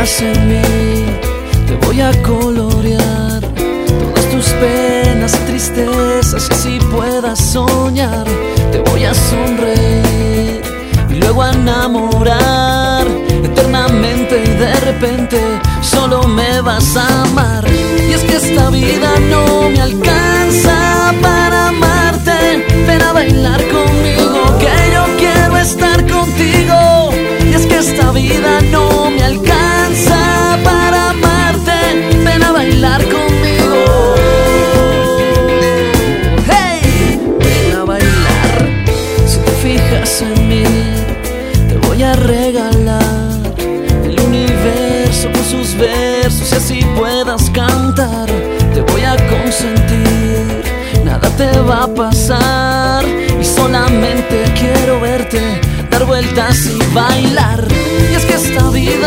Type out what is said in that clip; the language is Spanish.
en mí, te voy a colorear todas tus penas y tristezas y así puedas soñar, te voy a sonreír y luego a enamorar eternamente y de repente solo me vas a amar. Y es que esta vida no me alcanza para amarte, ven a bailar conmigo que yo quiero estar contigo. Y es que esta vida no me alcanza te voy a regalar el universo con sus versos y así puedas cantar. Te voy a consentir, nada te va a pasar y solamente quiero verte dar vueltas y bailar. Y es que esta vida